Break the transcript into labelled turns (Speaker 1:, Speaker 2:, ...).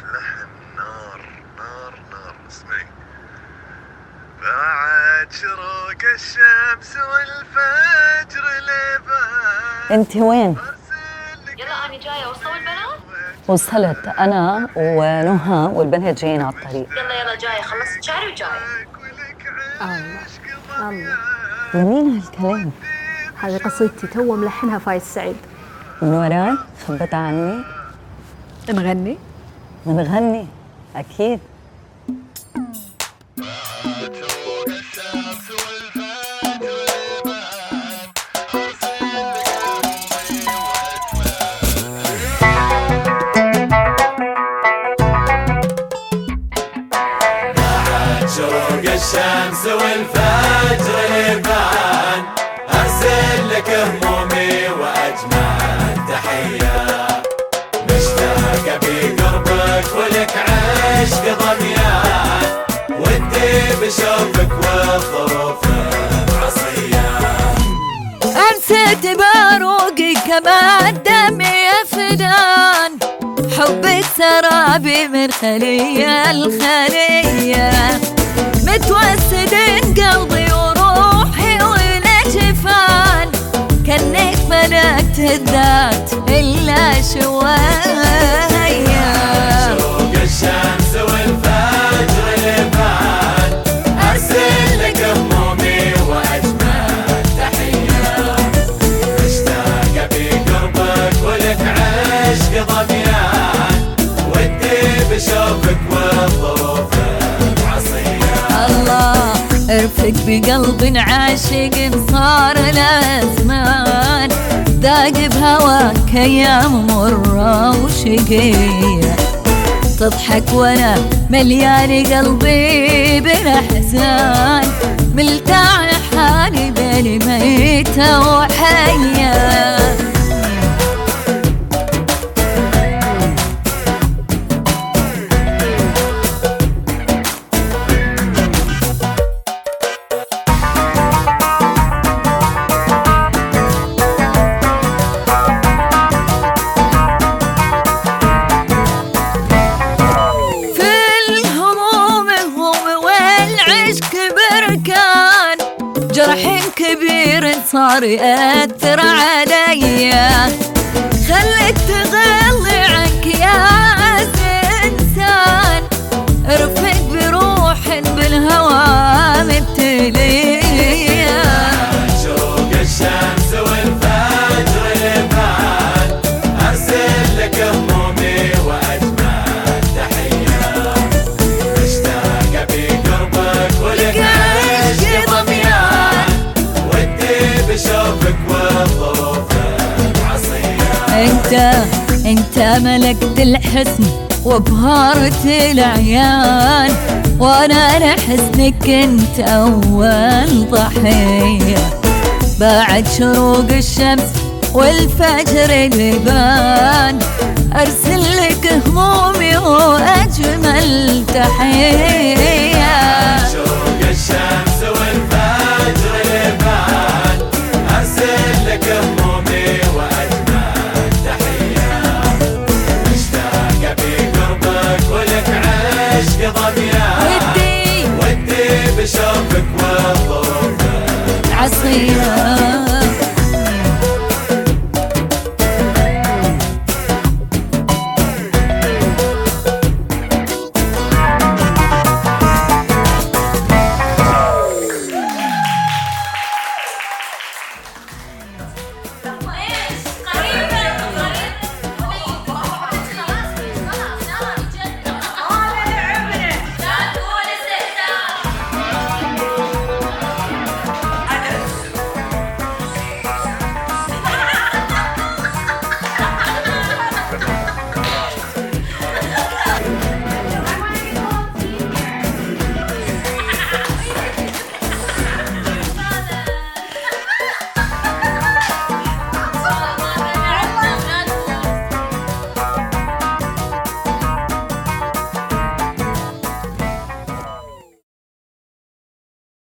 Speaker 1: لحن نار نار نار. اسمعي. بعد شروق الشمس والفجر لبان
Speaker 2: انت وين؟
Speaker 3: يلا أنا جاية. وصلوا البنات؟
Speaker 2: وصلت أنا ونهى والبنات جايين على الطريق.
Speaker 3: يلا يلا جاية. خلصت شعري وجاية.
Speaker 4: الله. الله
Speaker 2: لمين هالكلام؟
Speaker 4: هذه قصيدتي تو ملحنها فايز سعيد.
Speaker 2: من وراي؟ خبت عني؟
Speaker 4: نغني
Speaker 2: بنغني أكيد.
Speaker 5: شروق الشمس والفجر يبان أرسل لك همومي وأجمل تحية. بقربك ولك عشق ضميان ودي بشوفك وظروفك عصيه
Speaker 6: أمسيت باروقي كمان دمي فدان حبك سرابي من خلية الخلية متوسد قلبي وروحي والأجفان كأنك ملكت الذات ارفق بقلب عاشق صار الأزمان. ذاق بهواك أيام مره وشقيه تضحك وأنا مليان قلبي بالأحزان. ملتاع حالي بين ميتة وحية جرح كبير صار يأثر عليا. انت انت ملكت الحسن وبهارة العيان وأنا لحسنك انت اول ضحية. بعد شروق الشمس والفجر اللبان ارسل لك همومي
Speaker 5: وأجمل الشمس Hallelujah.